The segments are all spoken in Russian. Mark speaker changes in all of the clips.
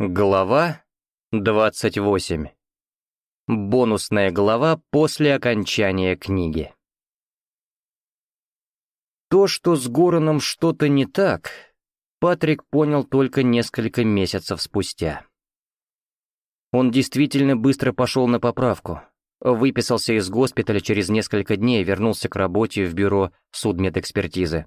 Speaker 1: Глава 28. Бонусная глава после окончания книги. То, что с Гороном что-то не так, Патрик понял только несколько месяцев спустя. Он действительно быстро пошел на поправку, выписался из госпиталя через несколько дней и вернулся к работе в бюро судмедэкспертизы.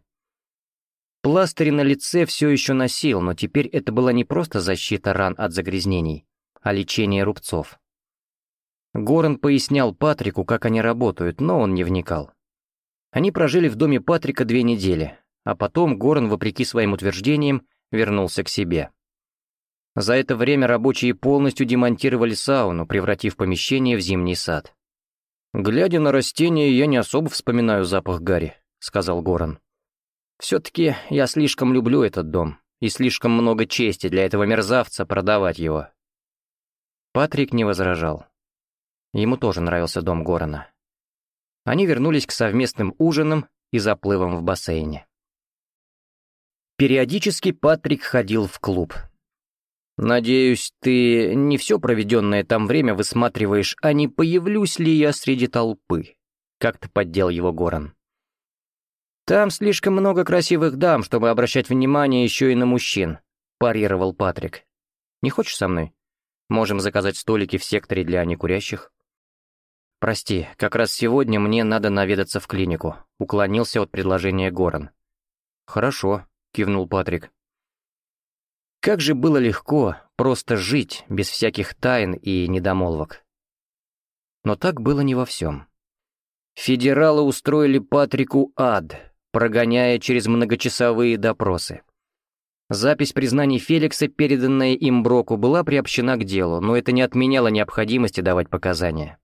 Speaker 1: Пластырь на лице все еще носил, но теперь это была не просто защита ран от загрязнений, а лечение рубцов. Горан пояснял Патрику, как они работают, но он не вникал. Они прожили в доме Патрика две недели, а потом Горан, вопреки своим утверждениям, вернулся к себе. За это время рабочие полностью демонтировали сауну, превратив помещение в зимний сад. «Глядя на растения, я не особо вспоминаю запах Гарри», — сказал Горан. Все-таки я слишком люблю этот дом, и слишком много чести для этого мерзавца продавать его. Патрик не возражал. Ему тоже нравился дом Горана. Они вернулись к совместным ужинам и заплывам в бассейне. Периодически Патрик ходил в клуб. «Надеюсь, ты не все проведенное там время высматриваешь, а не появлюсь ли я среди толпы?» — как-то поддел его Горан. «Там слишком много красивых дам, чтобы обращать внимание еще и на мужчин», — парировал Патрик. «Не хочешь со мной? Можем заказать столики в секторе для некурящих». «Прости, как раз сегодня мне надо наведаться в клинику», — уклонился от предложения Горан. «Хорошо», — кивнул Патрик. Как же было легко просто жить без всяких тайн и недомолвок. Но так было не во всем. Федералы устроили Патрику ад — прогоняя через многочасовые допросы. Запись признаний Феликса, переданная им Броку, была приобщена к делу, но это не отменяло необходимости давать показания.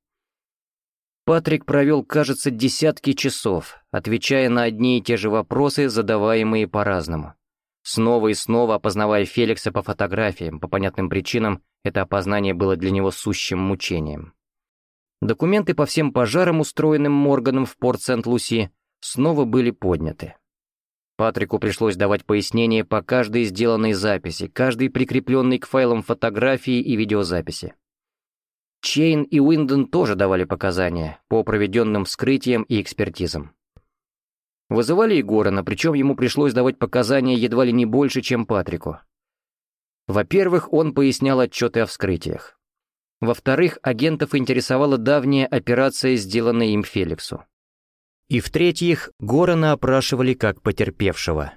Speaker 1: Патрик провел, кажется, десятки часов, отвечая на одни и те же вопросы, задаваемые по-разному. Снова и снова опознавая Феликса по фотографиям, по понятным причинам, это опознание было для него сущим мучением. Документы по всем пожарам, устроенным Морганом в порт Сент-Луси, снова были подняты. Патрику пришлось давать пояснение по каждой сделанной записи, каждой прикрепленной к файлам фотографии и видеозаписи. Чейн и Уинден тоже давали показания по проведенным вскрытиям и экспертизам. Вызывали Егорона, причем ему пришлось давать показания едва ли не больше, чем Патрику. Во-первых, он пояснял отчеты о вскрытиях. Во-вторых, агентов интересовала давняя операция, сделанная им Феликсу и, в-третьих, Горана опрашивали как потерпевшего.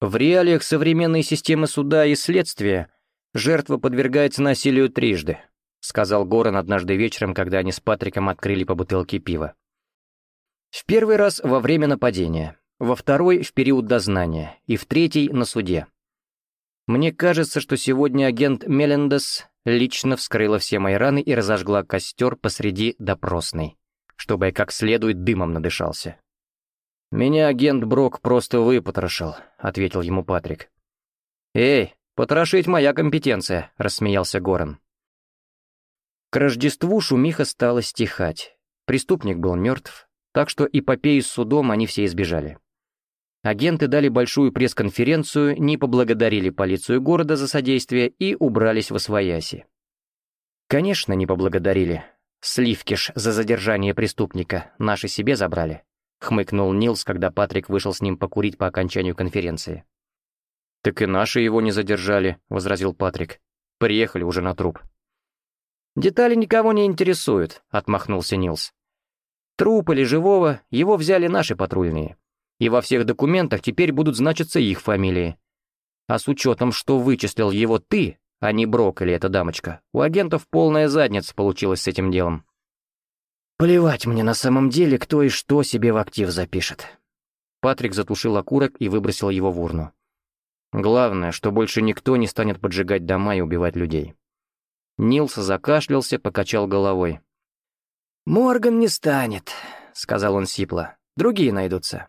Speaker 1: В реалиях современной системы суда и следствия жертва подвергается насилию трижды, сказал Горан однажды вечером, когда они с Патриком открыли по бутылке пива. В первый раз во время нападения, во второй — в период дознания, и в третий — на суде. Мне кажется, что сегодня агент Мелендес лично вскрыла все мои раны и разожгла костер посреди допросной чтобы я как следует дымом надышался. «Меня агент Брок просто выпотрошил», — ответил ему Патрик. «Эй, потрошить моя компетенция», — рассмеялся Горан. К Рождеству шумиха стала стихать. Преступник был мертв, так что эпопеи с судом они все избежали. Агенты дали большую пресс-конференцию, не поблагодарили полицию города за содействие и убрались во свояси. Конечно, не поблагодарили. «Сливкиш за задержание преступника наши себе забрали», — хмыкнул Нилс, когда Патрик вышел с ним покурить по окончанию конференции. «Так и наши его не задержали», — возразил Патрик. «Приехали уже на труп». «Детали никого не интересуют», — отмахнулся Нилс. «Труп или живого, его взяли наши патрульные. И во всех документах теперь будут значиться их фамилии. А с учетом, что вычислил его ты, а не брок или эта дамочка. У агентов полная задница получилась с этим делом. Плевать мне на самом деле, кто и что себе в актив запишет. Патрик затушил окурок и выбросил его в урну. Главное, что больше никто не станет поджигать дома и убивать людей. Нилс закашлялся, покачал головой. «Морган не станет», — сказал он сипло. «Другие найдутся».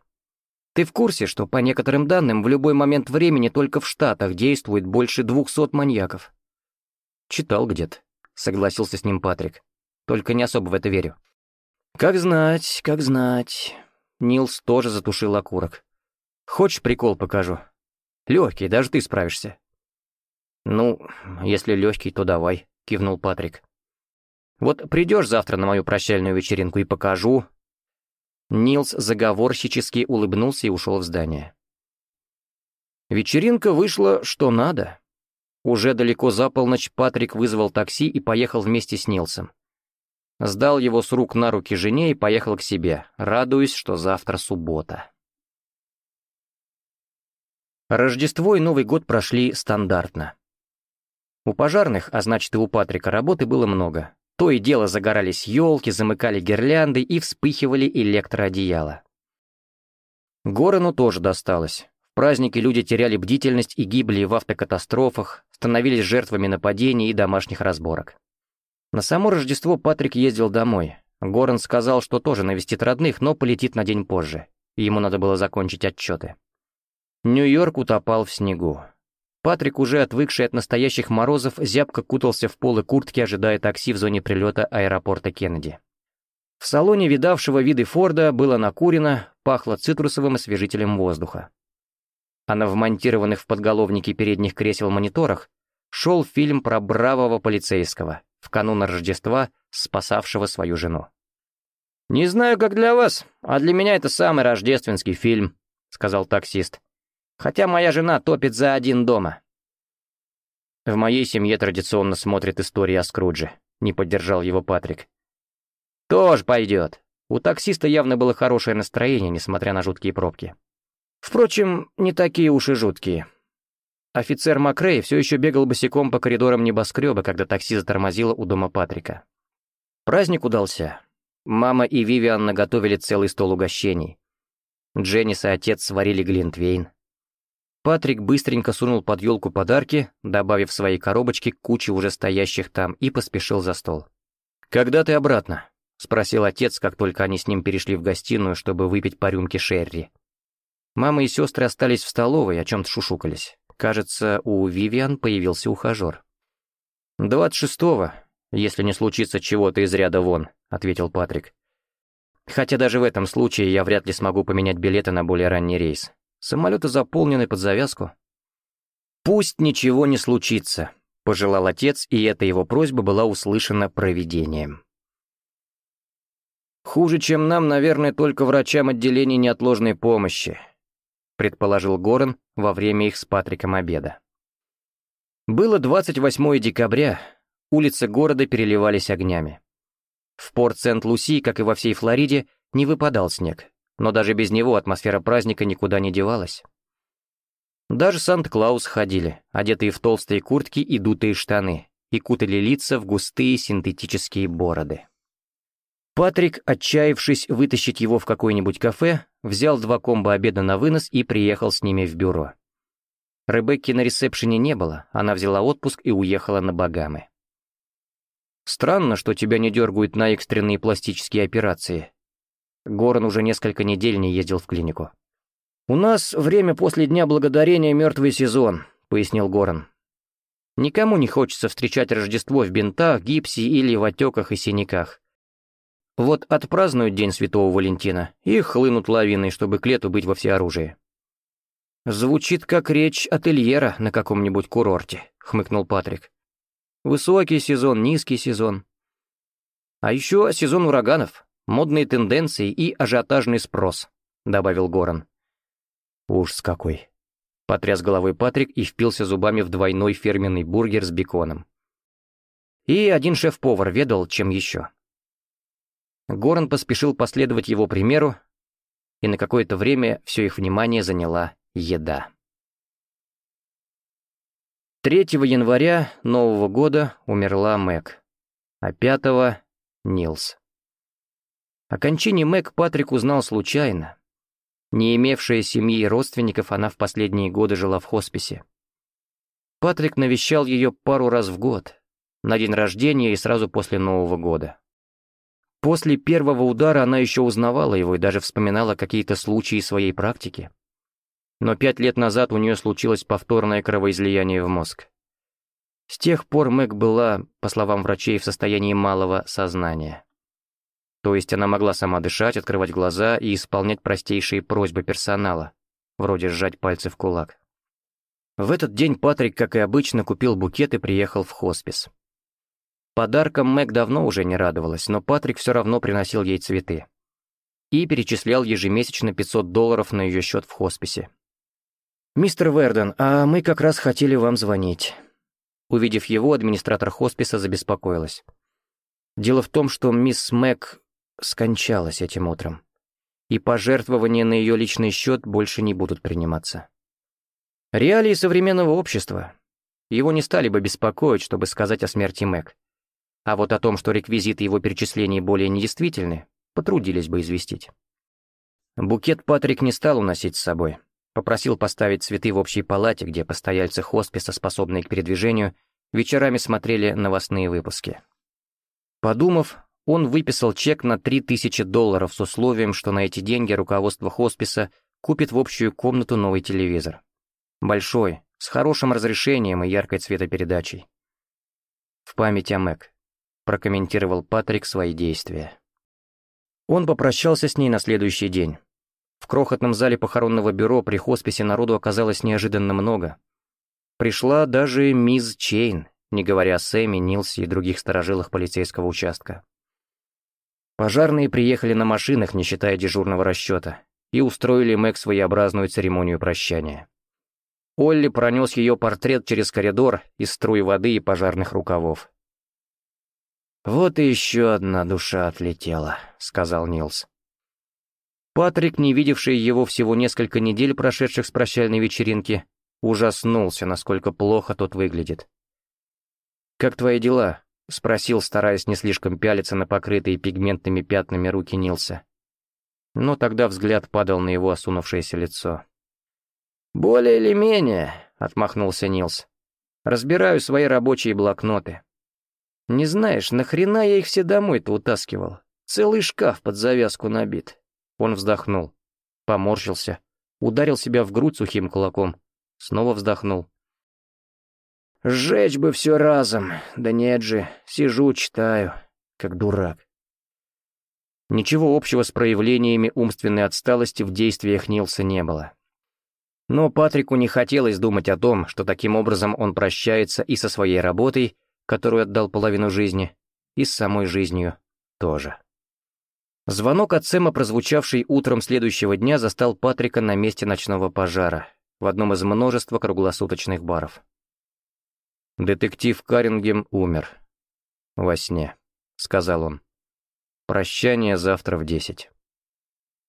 Speaker 1: Ты в курсе, что по некоторым данным в любой момент времени только в Штатах действует больше двухсот маньяков? Читал где-то, согласился с ним Патрик. Только не особо в это верю. Как знать, как знать. Нилс тоже затушил окурок. Хочешь прикол покажу? Легкий, даже ты справишься. Ну, если легкий, то давай, кивнул Патрик. Вот придешь завтра на мою прощальную вечеринку и покажу, Нилс заговорщически улыбнулся и ушел в здание. Вечеринка вышла что надо. Уже далеко за полночь Патрик вызвал такси и поехал вместе с Нилсом. Сдал его с рук на руки жене и поехал к себе, радуясь, что завтра суббота. Рождество и Новый год прошли стандартно. У пожарных, а значит и у Патрика, работы было много. То и дело загорались елки, замыкали гирлянды и вспыхивали электроодеяла. Горену тоже досталось. В праздники люди теряли бдительность и гибли в автокатастрофах, становились жертвами нападений и домашних разборок. На само Рождество Патрик ездил домой. Горан сказал, что тоже навестит родных, но полетит на день позже. Ему надо было закончить отчеты. Нью-Йорк утопал в снегу. Патрик, уже отвыкший от настоящих морозов, зябко кутался в полы куртки, ожидая такси в зоне прилета аэропорта Кеннеди. В салоне видавшего виды Форда было накурено, пахло цитрусовым освежителем воздуха. А на вмонтированных в подголовники передних кресел мониторах шел фильм про бравого полицейского, в канун Рождества, спасавшего свою жену. «Не знаю, как для вас, а для меня это самый рождественский фильм», — сказал таксист. Хотя моя жена топит за один дома. В моей семье традиционно смотрят истории о Скрудже. Не поддержал его Патрик. Тоже пойдет. У таксиста явно было хорошее настроение, несмотря на жуткие пробки. Впрочем, не такие уж и жуткие. Офицер Макрей все еще бегал босиком по коридорам небоскреба, когда такси затормозило у дома Патрика. Праздник удался. Мама и Вивиан наготовили целый стол угощений. Дженнис и отец сварили глинтвейн. Патрик быстренько сунул под елку подарки, добавив своей коробочке кучу уже стоящих там, и поспешил за стол. «Когда ты обратно?» — спросил отец, как только они с ним перешли в гостиную, чтобы выпить по рюмке шерри. Мама и сестры остались в столовой, о чем-то шушукались. Кажется, у Вивиан появился ухажер. «Двадцать шестого, если не случится чего-то из ряда вон», — ответил Патрик. «Хотя даже в этом случае я вряд ли смогу поменять билеты на более ранний рейс. Самолеты заполнены под завязку. «Пусть ничего не случится», — пожелал отец, и эта его просьба была услышана провидением. «Хуже, чем нам, наверное, только врачам отделения неотложной помощи», — предположил Горан во время их с Патриком обеда. Было 28 декабря, улицы города переливались огнями. В порт Сент-Луси, как и во всей Флориде, не выпадал снег. Но даже без него атмосфера праздника никуда не девалась. Даже Санта-Клаус ходили, одетые в толстые куртки и дутые штаны, и кутали лица в густые синтетические бороды. Патрик, отчаявшись вытащить его в какое-нибудь кафе, взял два комбо обеда на вынос и приехал с ними в бюро. Ребекки на ресепшене не было, она взяла отпуск и уехала на Багамы. «Странно, что тебя не дергают на экстренные пластические операции», Горн уже несколько недель не ездил в клинику. «У нас время после Дня Благодарения мертвый сезон», — пояснил Горн. «Никому не хочется встречать Рождество в бинтах, гипсе или в отеках и синяках. Вот отпразднуют День Святого Валентина и хлынут лавиной, чтобы к лету быть во всеоружии». «Звучит как речь ательера на каком-нибудь курорте», — хмыкнул Патрик. «Высокий сезон, низкий сезон. А еще сезон ураганов модные тенденции и ажиотажный спрос», — добавил Горан. «Уж с какой!» — потряс головой Патрик и впился зубами в двойной фирменный бургер с беконом. И один шеф-повар ведал, чем еще. Горан поспешил последовать его примеру, и на какое-то время все их внимание заняла еда. 3 января нового года умерла Мэг, а 5 — Нилс. О кончине Мэг Патрик узнал случайно. Не имевшая семьи и родственников, она в последние годы жила в хосписе. Патрик навещал ее пару раз в год, на день рождения и сразу после Нового года. После первого удара она еще узнавала его и даже вспоминала какие-то случаи своей практики. Но пять лет назад у нее случилось повторное кровоизлияние в мозг. С тех пор Мэг была, по словам врачей, в состоянии малого сознания. То есть она могла сама дышать, открывать глаза и исполнять простейшие просьбы персонала, вроде сжать пальцы в кулак. В этот день Патрик, как и обычно, купил букет и приехал в хоспис. Подарком Мэг давно уже не радовалась, но Патрик все равно приносил ей цветы. И перечислял ежемесячно 500 долларов на ее счет в хосписе. «Мистер Верден, а мы как раз хотели вам звонить». Увидев его, администратор хосписа забеспокоилась. Дело в том, что мисс Мэг скончалась этим утром, и пожертвования на ее личный счет больше не будут приниматься. Реалии современного общества. Его не стали бы беспокоить, чтобы сказать о смерти Мэг. А вот о том, что реквизиты его перечислений более недействительны, потрудились бы известить. Букет Патрик не стал уносить с собой. Попросил поставить цветы в общей палате, где постояльцы хосписа, способные к передвижению, вечерами смотрели новостные выпуски. Подумав, он выписал чек на 3000 долларов с условием, что на эти деньги руководство хосписа купит в общую комнату новый телевизор. Большой, с хорошим разрешением и яркой цветопередачей. В память о Мэг. Прокомментировал Патрик свои действия. Он попрощался с ней на следующий день. В крохотном зале похоронного бюро при хосписе народу оказалось неожиданно много. Пришла даже мисс Чейн, не говоря о Сэмми, Нилсе и других сторожилах полицейского участка. Пожарные приехали на машинах, не считая дежурного расчета, и устроили Мэг своеобразную церемонию прощания. Олли пронес ее портрет через коридор из струй воды и пожарных рукавов. «Вот и еще одна душа отлетела», — сказал Нилс. Патрик, не видевший его всего несколько недель, прошедших с прощальной вечеринки, ужаснулся, насколько плохо тот выглядит. «Как твои дела?» — спросил, стараясь не слишком пялиться на покрытые пигментными пятнами руки Нилса. Но тогда взгляд падал на его осунувшееся лицо. «Более или менее», — отмахнулся Нилс. «Разбираю свои рабочие блокноты. Не знаешь, нахрена я их все домой-то утаскивал? Целый шкаф под завязку набит». Он вздохнул, поморщился, ударил себя в грудь сухим кулаком, снова вздохнул. Сжечь бы все разом. Да нет же, сижу, читаю, как дурак. Ничего общего с проявлениями умственной отсталости в действиях Нилса не было. Но Патрику не хотелось думать о том, что таким образом он прощается и со своей работой, которую отдал половину жизни, и с самой жизнью тоже. Звонок от Сэма, прозвучавший утром следующего дня, застал Патрика на месте ночного пожара, в одном из множества круглосуточных баров. «Детектив Карингем умер. Во сне», — сказал он. «Прощание завтра в десять».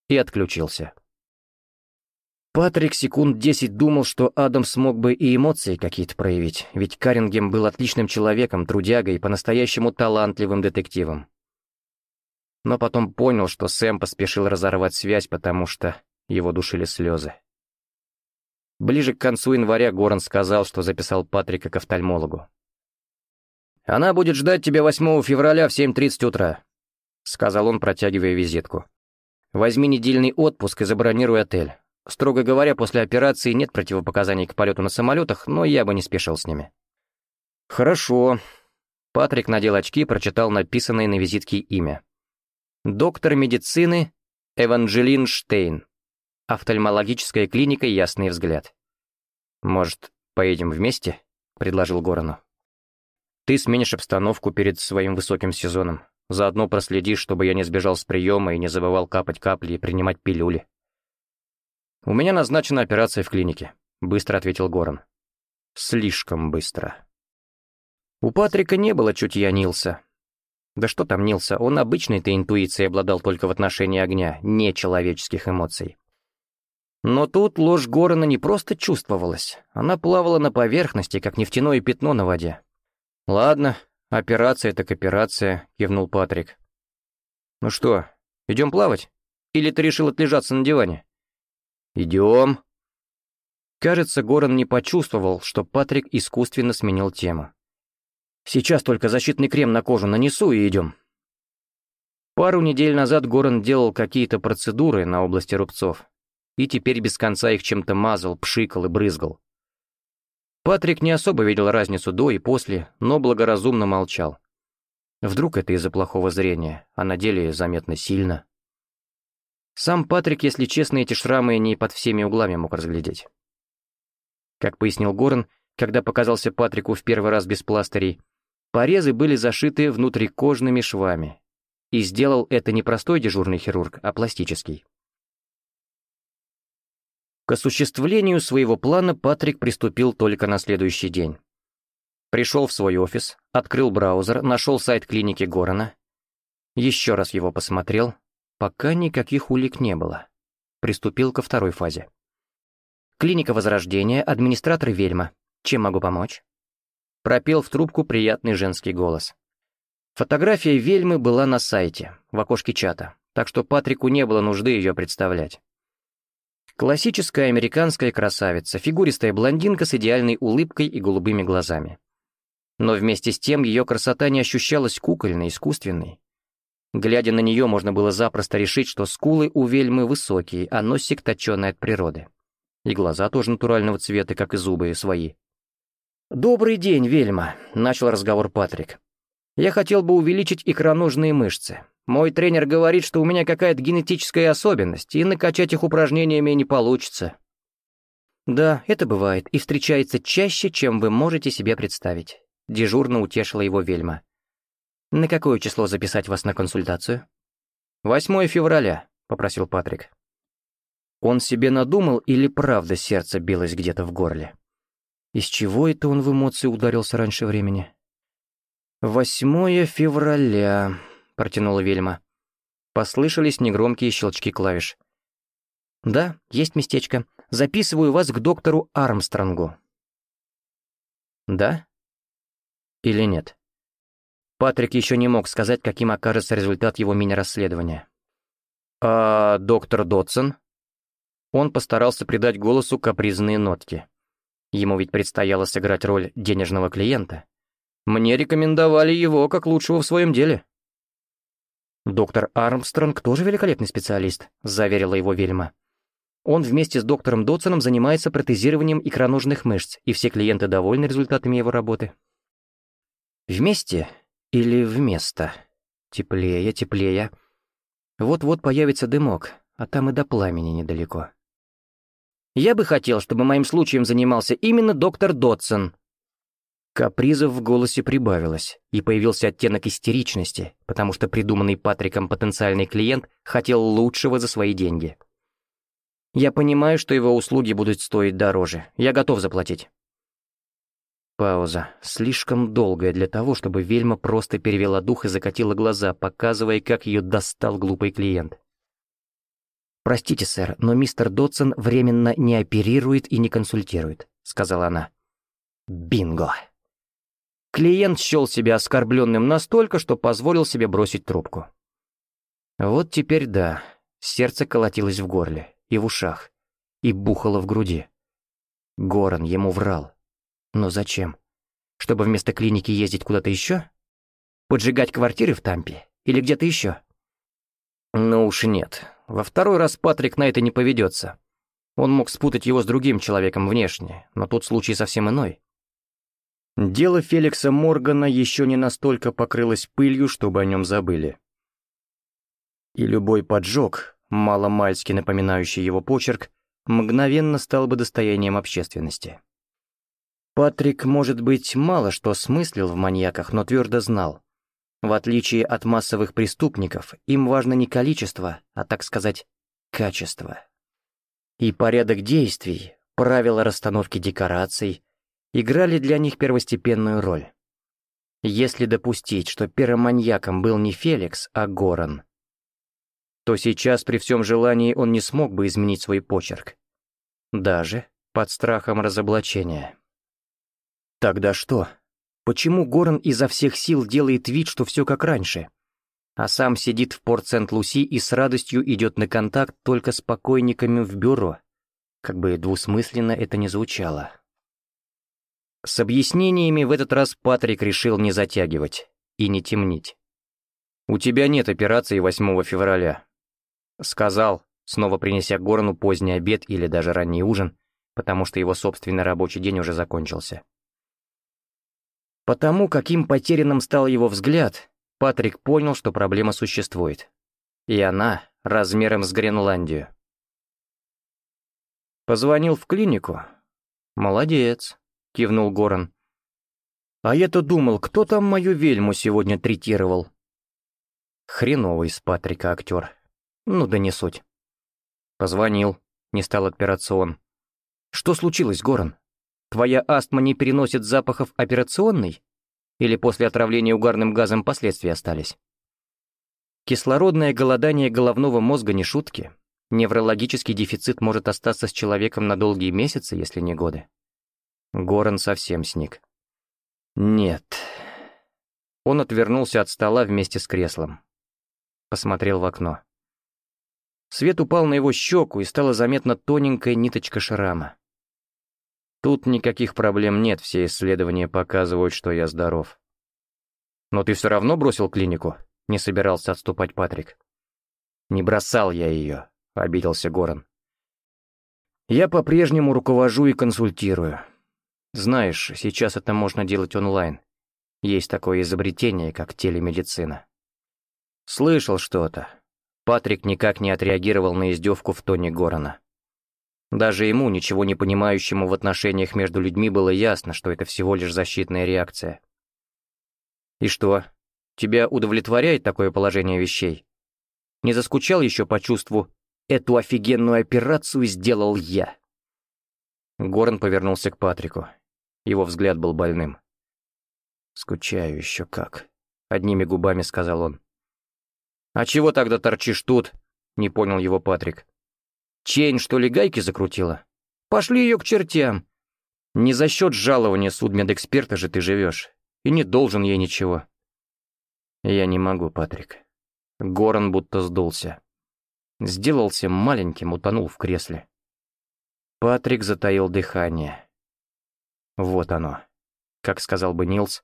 Speaker 1: И отключился. Патрик секунд десять думал, что Адам смог бы и эмоции какие-то проявить, ведь Карингем был отличным человеком, трудягой и по-настоящему талантливым детективом. Но потом понял, что Сэм поспешил разорвать связь, потому что его душили слезы. Ближе к концу января Горан сказал, что записал Патрика к офтальмологу. «Она будет ждать тебя 8 февраля в 7.30 утра», — сказал он, протягивая визитку. «Возьми недельный отпуск и забронируй отель. Строго говоря, после операции нет противопоказаний к полету на самолетах, но я бы не спешил с ними». «Хорошо». Патрик надел очки и прочитал написанное на визитке имя. «Доктор медицины Эванжелин Штейн». Офтальмологическая клиника «Ясный взгляд». «Может, поедем вместе?» — предложил Горану. «Ты сменишь обстановку перед своим высоким сезоном. Заодно проследи, чтобы я не сбежал с приема и не забывал капать капли и принимать пилюли». «У меня назначена операция в клинике», — быстро ответил Горан. «Слишком быстро». У Патрика не было чуть чутья Нилса. Да что там Нилса, он обычной-то интуицией обладал только в отношении огня, нечеловеческих эмоций. Но тут ложь Горана не просто чувствовалась, она плавала на поверхности, как нефтяное пятно на воде. «Ладно, операция так операция», — кивнул Патрик. «Ну что, идем плавать? Или ты решил отлежаться на диване?» «Идем». Кажется, Горан не почувствовал, что Патрик искусственно сменил тему. «Сейчас только защитный крем на кожу нанесу и идем». Пару недель назад Горан делал какие-то процедуры на области рубцов и теперь без конца их чем-то мазал, пшикал и брызгал. Патрик не особо видел разницу до и после, но благоразумно молчал. Вдруг это из-за плохого зрения, а на деле заметно сильно. Сам Патрик, если честно, эти шрамы не под всеми углами мог разглядеть. Как пояснил Горн, когда показался Патрику в первый раз без пластырей, порезы были зашиты внутрикожными швами. И сделал это не простой дежурный хирург, а пластический. К осуществлению своего плана Патрик приступил только на следующий день. Пришел в свой офис, открыл браузер, нашел сайт клиники Горана. Еще раз его посмотрел, пока никаких улик не было. Приступил ко второй фазе. Клиника Возрождения, администратор Вельма. Чем могу помочь? Пропел в трубку приятный женский голос. Фотография Вельмы была на сайте, в окошке чата, так что Патрику не было нужды ее представлять. Классическая американская красавица, фигуристая блондинка с идеальной улыбкой и голубыми глазами. Но вместе с тем ее красота не ощущалась кукольной, искусственной. Глядя на нее, можно было запросто решить, что скулы у вельмы высокие, а носик точеный от природы. И глаза тоже натурального цвета, как и зубы свои. «Добрый день, вельма», — начал разговор Патрик. «Я хотел бы увеличить икроножные мышцы. Мой тренер говорит, что у меня какая-то генетическая особенность, и накачать их упражнениями не получится. Да, это бывает и встречается чаще, чем вы можете себе представить. Дежурно утешила его вельма. На какое число записать вас на консультацию? 8 февраля, попросил Патрик. Он себе надумал или правда сердце билось где-то в горле? Из чего это он в эмоции ударился раньше времени? Восьмое февраля. — протянула вельма. Послышались негромкие щелчки клавиш. «Да, есть местечко. Записываю вас к доктору Армстронгу». «Да?» «Или нет?» Патрик еще не мог сказать, каким окажется результат его мини-расследования. «А доктор Дотсон?» Он постарался придать голосу капризные нотки. Ему ведь предстояло сыграть роль денежного клиента. «Мне рекомендовали его как лучшего в своем деле». «Доктор Армстронг тоже великолепный специалист», — заверила его Вильма. «Он вместе с доктором Дотсоном занимается протезированием икроножных мышц, и все клиенты довольны результатами его работы». «Вместе или вместо? Теплее, теплее. Вот-вот появится дымок, а там и до пламени недалеко». «Я бы хотел, чтобы моим случаем занимался именно доктор Дотсон», Капризов в голосе прибавилось, и появился оттенок истеричности, потому что придуманный Патриком потенциальный клиент хотел лучшего за свои деньги. «Я понимаю, что его услуги будут стоить дороже. Я готов заплатить». Пауза. Слишком долгая для того, чтобы Вельма просто перевела дух и закатила глаза, показывая, как ее достал глупый клиент. «Простите, сэр, но мистер Дотсон временно не оперирует и не консультирует», — сказала она. «Бинго!» Клиент счел себя оскорбленным настолько, что позволил себе бросить трубку. Вот теперь да, сердце колотилось в горле и в ушах, и бухало в груди. Горан ему врал. Но зачем? Чтобы вместо клиники ездить куда-то еще? Поджигать квартиры в Тампе? Или где-то еще? Ну уж нет. Во второй раз Патрик на это не поведется. Он мог спутать его с другим человеком внешне, но тут случай совсем иной. Дело Феликса Моргана еще не настолько покрылось пылью, чтобы о нем забыли. И любой поджог, маломальски напоминающий его почерк, мгновенно стал бы достоянием общественности. Патрик, может быть, мало что смыслил в маньяках, но твердо знал. В отличие от массовых преступников, им важно не количество, а, так сказать, качество. И порядок действий, правила расстановки декораций, играли для них первостепенную роль. Если допустить, что пироманьяком был не Феликс, а Горан, то сейчас при всем желании он не смог бы изменить свой почерк. Даже под страхом разоблачения. Тогда что? Почему Горан изо всех сил делает вид, что все как раньше? А сам сидит в порт Сент-Луси и с радостью идет на контакт только с покойниками в бюро. Как бы двусмысленно это ни звучало. С объяснениями в этот раз Патрик решил не затягивать и не темнить. «У тебя нет операции 8 февраля», — сказал, снова принеся Горну поздний обед или даже ранний ужин, потому что его собственный рабочий день уже закончился. Потому каким потерянным стал его взгляд, Патрик понял, что проблема существует. И она размером с Гренландию. Позвонил в клинику. Молодец кивнул Горан. «А я-то думал, кто там мою вельму сегодня третировал?» Хреновый из Патрика актер. Ну да не суть. Позвонил. Не стал отпираться он. Что случилось, Горан? Твоя астма не переносит запахов операционной? Или после отравления угарным газом последствия остались? Кислородное голодание головного мозга не шутки. Неврологический дефицит может остаться с человеком на долгие месяцы, если не годы. Горан совсем сник. «Нет». Он отвернулся от стола вместе с креслом. Посмотрел в окно. Свет упал на его щеку, и стала заметна тоненькая ниточка шрама. Тут никаких проблем нет, все исследования показывают, что я здоров. Но ты все равно бросил клинику? Не собирался отступать Патрик. Не бросал я ее, обиделся Горан. Я по-прежнему руковожу и консультирую. Знаешь, сейчас это можно делать онлайн. Есть такое изобретение, как телемедицина. Слышал что-то. Патрик никак не отреагировал на издевку в тоне Горана. Даже ему, ничего не понимающему в отношениях между людьми, было ясно, что это всего лишь защитная реакция. «И что, тебя удовлетворяет такое положение вещей? Не заскучал еще по чувству «эту офигенную операцию сделал я»?» Горн повернулся к Патрику. Его взгляд был больным. «Скучаю еще как», — одними губами сказал он. «А чего тогда торчишь тут?» — не понял его Патрик. Чейн что ли, гайки закрутила? Пошли ее к чертям! Не за счет жалования судмедэксперта же ты живешь, и не должен ей ничего». «Я не могу, Патрик». Горан будто сдулся. Сделался маленьким, утонул в кресле. Патрик затаил дыхание. Вот оно. Как сказал бы Нилс,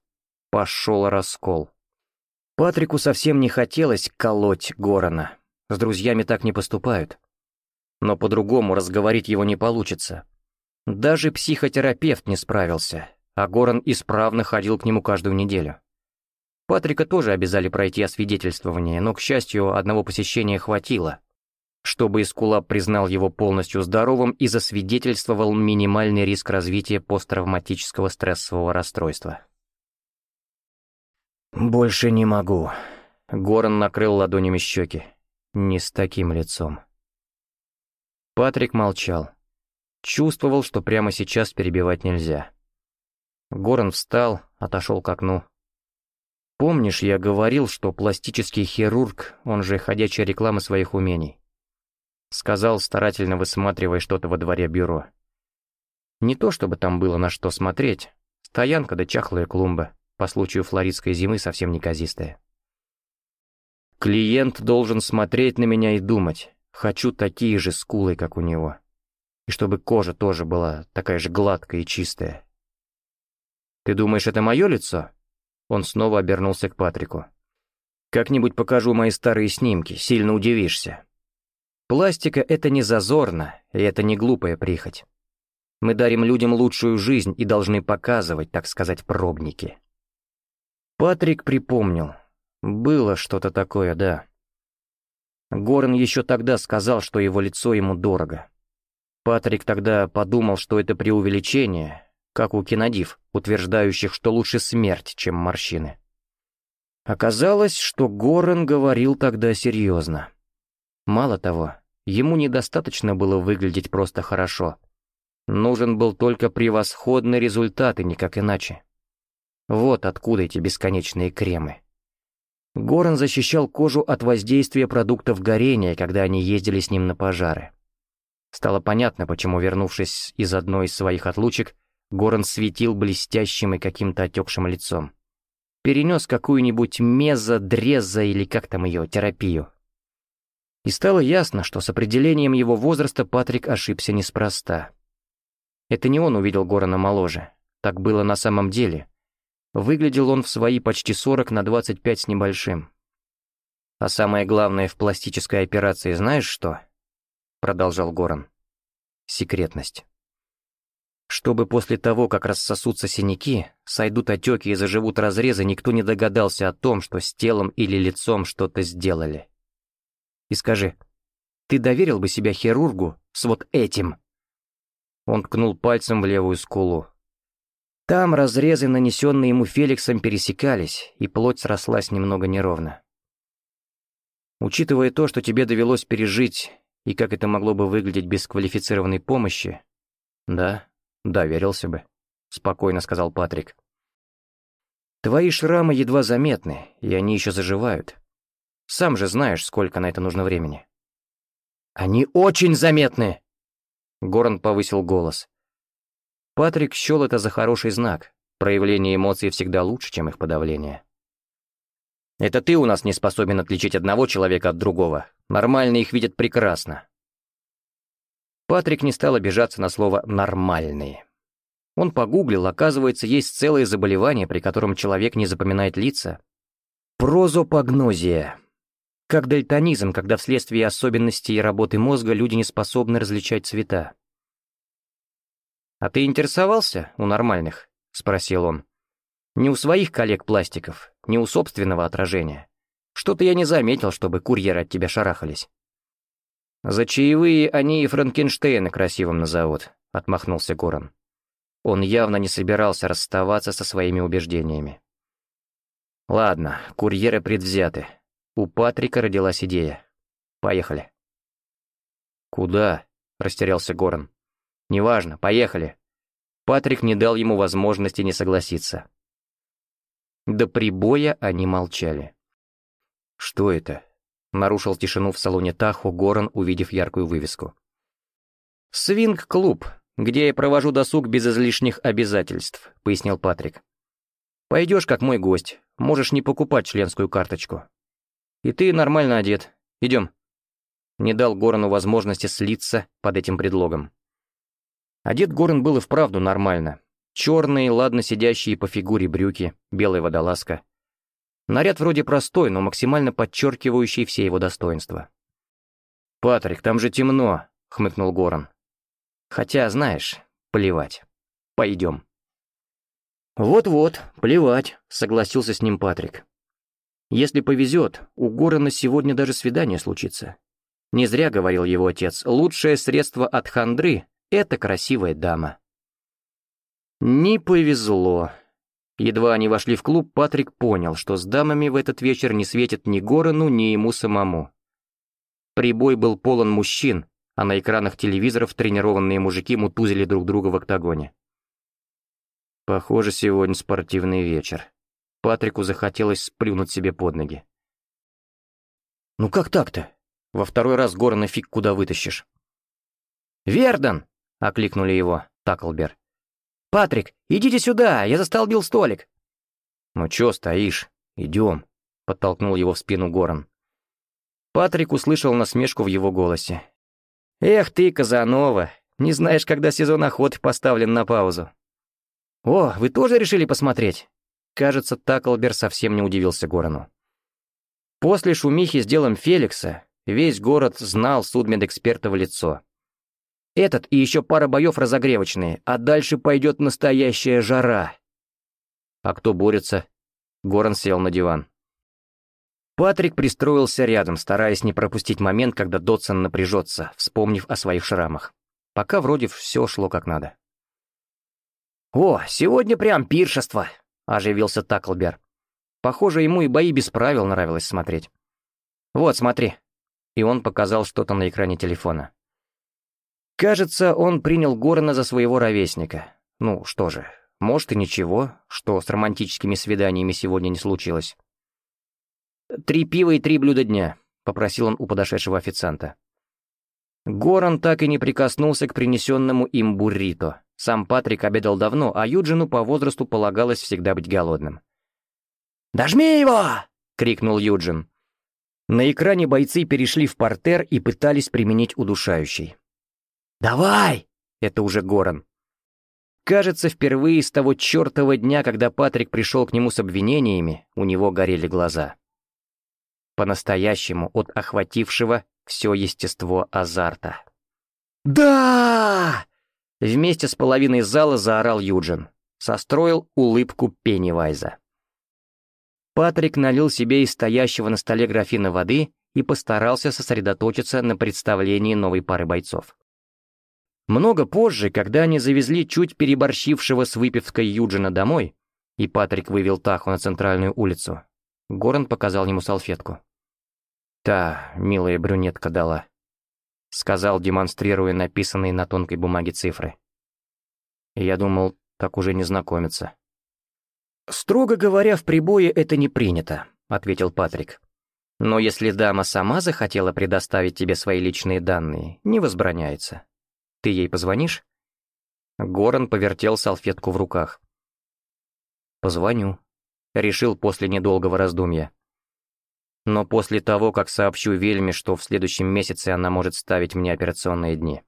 Speaker 1: пошел раскол. Патрику совсем не хотелось колоть Горана. С друзьями так не поступают. Но по-другому разговорить его не получится. Даже психотерапевт не справился, а Горан исправно ходил к нему каждую неделю. Патрика тоже обязали пройти освидетельствование, но, к счастью, одного посещения хватило, чтобы Искулап признал его полностью здоровым и засвидетельствовал минимальный риск развития посттравматического стрессового расстройства. «Больше не могу», — Горан накрыл ладонями щеки. «Не с таким лицом». Патрик молчал. Чувствовал, что прямо сейчас перебивать нельзя. Горан встал, отошел к окну. «Помнишь, я говорил, что пластический хирург, он же ходячая реклама своих умений?» сказал, старательно высматривая что-то во дворе бюро. Не то чтобы там было на что смотреть, стоянка да чахлая клумба, по случаю флоридской зимы совсем неказистая. Клиент должен смотреть на меня и думать, хочу такие же скулы, как у него, и чтобы кожа тоже была такая же гладкая и чистая. «Ты думаешь, это мое лицо?» Он снова обернулся к Патрику. «Как-нибудь покажу мои старые снимки, сильно удивишься». Пластика — это не зазорно, и это не глупая прихоть. Мы дарим людям лучшую жизнь и должны показывать, так сказать, пробники. Патрик припомнил. Было что-то такое, да. Горн еще тогда сказал, что его лицо ему дорого. Патрик тогда подумал, что это преувеличение, как у кинодив, утверждающих, что лучше смерть, чем морщины. Оказалось, что Горн говорил тогда серьезно. Мало того, ему недостаточно было выглядеть просто хорошо. Нужен был только превосходный результат и никак иначе. Вот откуда эти бесконечные кремы. Горан защищал кожу от воздействия продуктов горения, когда они ездили с ним на пожары. Стало понятно, почему, вернувшись из одной из своих отлучек, Горан светил блестящим и каким-то отекшим лицом. Перенес какую-нибудь мезо, дреза или как там ее, терапию. И стало ясно, что с определением его возраста Патрик ошибся неспроста. Это не он увидел Горана моложе. Так было на самом деле. Выглядел он в свои почти 40 на 25 с небольшим. «А самое главное в пластической операции знаешь что?» — продолжал Горан. «Секретность. Чтобы после того, как рассосутся синяки, сойдут отеки и заживут разрезы, никто не догадался о том, что с телом или лицом что-то сделали и скажи, ты доверил бы себя хирургу с вот этим?» Он ткнул пальцем в левую скулу. Там разрезы, нанесенные ему Феликсом, пересекались, и плоть срослась немного неровно. Учитывая то, что тебе довелось пережить, и как это могло бы выглядеть без квалифицированной помощи... Да, доверился бы, — спокойно сказал Патрик. Твои шрамы едва заметны, и они еще заживают. Сам же знаешь, сколько на это нужно времени». «Они очень заметны!» Горн повысил голос. Патрик счел это за хороший знак. Проявление эмоций всегда лучше, чем их подавление. «Это ты у нас не способен отличить одного человека от другого. Нормально их видят прекрасно». Патрик не стал обижаться на слово «нормальные». Он погуглил, оказывается, есть целое заболевание, при котором человек не запоминает лица. Прозопогнозия. Как дальтонизм, когда вследствие особенностей работы мозга люди не способны различать цвета. «А ты интересовался у нормальных?» — спросил он. «Не у своих коллег-пластиков, не у собственного отражения. Что-то я не заметил, чтобы курьеры от тебя шарахались». «За чаевые они и Франкенштейна красивым назовут», — отмахнулся Горан. Он явно не собирался расставаться со своими убеждениями. «Ладно, курьеры предвзяты. У Патрика родилась идея. Поехали. «Куда?» — растерялся Горан. «Неважно, поехали». Патрик не дал ему возможности не согласиться. До прибоя они молчали. «Что это?» — нарушил тишину в салоне Тахо Горан, увидев яркую вывеску. «Свинг-клуб, где я провожу досуг без излишних обязательств», — пояснил Патрик. «Пойдешь как мой гость, можешь не покупать членскую карточку. И ты нормально одет. Идем». Не дал Горану возможности слиться под этим предлогом. Одет Горан был и вправду нормально. Черные, ладно сидящие по фигуре брюки, белая водолазка. Наряд вроде простой, но максимально подчеркивающий все его достоинства. «Патрик, там же темно», — хмыкнул Горан. «Хотя, знаешь, плевать. Пойдем». «Вот-вот, плевать», — согласился с ним Патрик. Если повезет, у Горана сегодня даже свидание случится. Не зря говорил его отец, лучшее средство от хандры — это красивая дама. Не повезло. Едва они вошли в клуб, Патрик понял, что с дамами в этот вечер не светит ни Горану, ни ему самому. Прибой был полон мужчин, а на экранах телевизоров тренированные мужики мутузили друг друга в октагоне. «Похоже, сегодня спортивный вечер», Патрику захотелось сплюнуть себе под ноги. «Ну как так-то? Во второй раз Горана фиг куда вытащишь». Верден, — окликнули его, Таклбер. «Патрик, идите сюда, я застолбил столик». «Ну чё стоишь? Идём», — подтолкнул его в спину Горан. Патрик услышал насмешку в его голосе. «Эх ты, Казанова, не знаешь, когда сезон охоты поставлен на паузу». «О, вы тоже решили посмотреть?» Кажется, Таклбер совсем не удивился Горану. После шумихи с делом Феликса весь город знал судмедэксперта в лицо. Этот и еще пара боев разогревочные, а дальше пойдет настоящая жара. А кто борется? Горан сел на диван. Патрик пристроился рядом, стараясь не пропустить момент, когда Дотсон напряжется, вспомнив о своих шрамах. Пока вроде все шло как надо. «О, сегодня прям пиршество!» оживился Таклбер. Похоже, ему и бои без правил нравилось смотреть. «Вот, смотри». И он показал что-то на экране телефона. Кажется, он принял Горана за своего ровесника. Ну, что же, может и ничего, что с романтическими свиданиями сегодня не случилось. «Три пива и три блюда дня», — попросил он у подошедшего официанта. Горан так и не прикоснулся к принесенному им буррито. Сам Патрик обедал давно, а Юджину по возрасту полагалось всегда быть голодным. «Дожми его!» — крикнул Юджин. На экране бойцы перешли в портер и пытались применить удушающий. «Давай!» — это уже Горан. Кажется, впервые с того чертова дня, когда Патрик пришел к нему с обвинениями, у него горели глаза. По-настоящему от охватившего все естество азарта. «Да!» Вместе с половиной зала заорал Юджин. Состроил улыбку Пеннивайза. Патрик налил себе из стоящего на столе графина воды и постарался сосредоточиться на представлении новой пары бойцов. Много позже, когда они завезли чуть переборщившего с выпивкой Юджина домой, и Патрик вывел Таху на центральную улицу, Горан показал ему салфетку. «Та, милая брюнетка дала», — сказал, демонстрируя написанные на тонкой бумаге цифры. Я думал, так уже не знакомиться. «Строго говоря, в прибое это не принято», — ответил Патрик. «Но если дама сама захотела предоставить тебе свои личные данные, не возбраняется. Ты ей позвонишь?» Горан повертел салфетку в руках. «Позвоню», — решил после недолгого раздумья но после того, как сообщу Вельме, что в следующем месяце она может ставить мне операционные дни.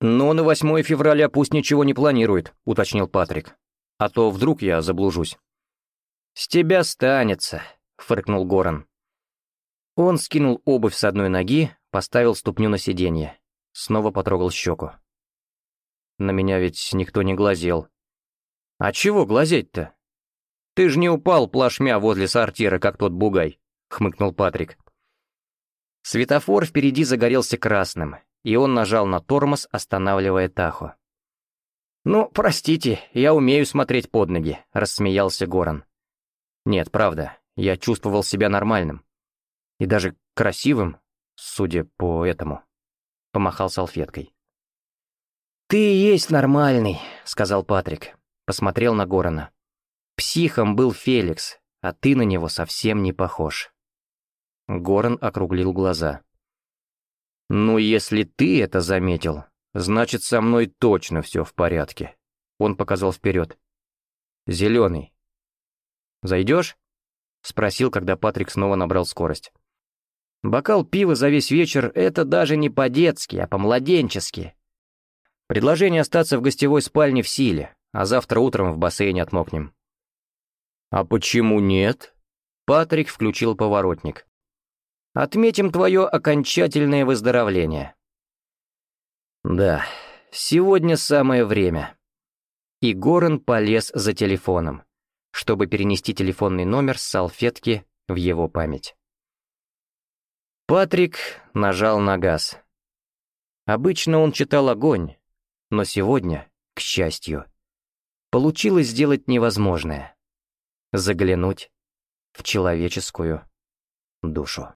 Speaker 1: «Но на 8 февраля пусть ничего не планирует», — уточнил Патрик. «А то вдруг я заблужусь». «С тебя станется», — фыркнул Горан. Он скинул обувь с одной ноги, поставил ступню на сиденье. Снова потрогал щеку. На меня ведь никто не глазел. «А чего глазеть-то?» «Ты ж не упал плашмя возле сортира, как тот бугай», — хмыкнул Патрик. Светофор впереди загорелся красным, и он нажал на тормоз, останавливая Тахо. «Ну, простите, я умею смотреть под ноги», — рассмеялся Горан. «Нет, правда, я чувствовал себя нормальным. И даже красивым, судя по этому», — помахал салфеткой. «Ты и есть нормальный», — сказал Патрик, посмотрел на Горана. Психом был Феликс, а ты на него совсем не похож». Горн округлил глаза. «Ну, если ты это заметил, значит, со мной точно все в порядке». Он показал вперед. «Зеленый. Зайдешь?» — спросил, когда Патрик снова набрал скорость. «Бокал пива за весь вечер — это даже не по-детски, а по-младенчески. Предложение остаться в гостевой спальне в силе, а завтра утром в бассейне отмокнем». «А почему нет?» Патрик включил поворотник. «Отметим твое окончательное выздоровление». «Да, сегодня самое время». И Горан полез за телефоном, чтобы перенести телефонный номер с салфетки в его память. Патрик нажал на газ. Обычно он читал огонь, но сегодня, к счастью, получилось сделать невозможное заглянуть в человеческую душу.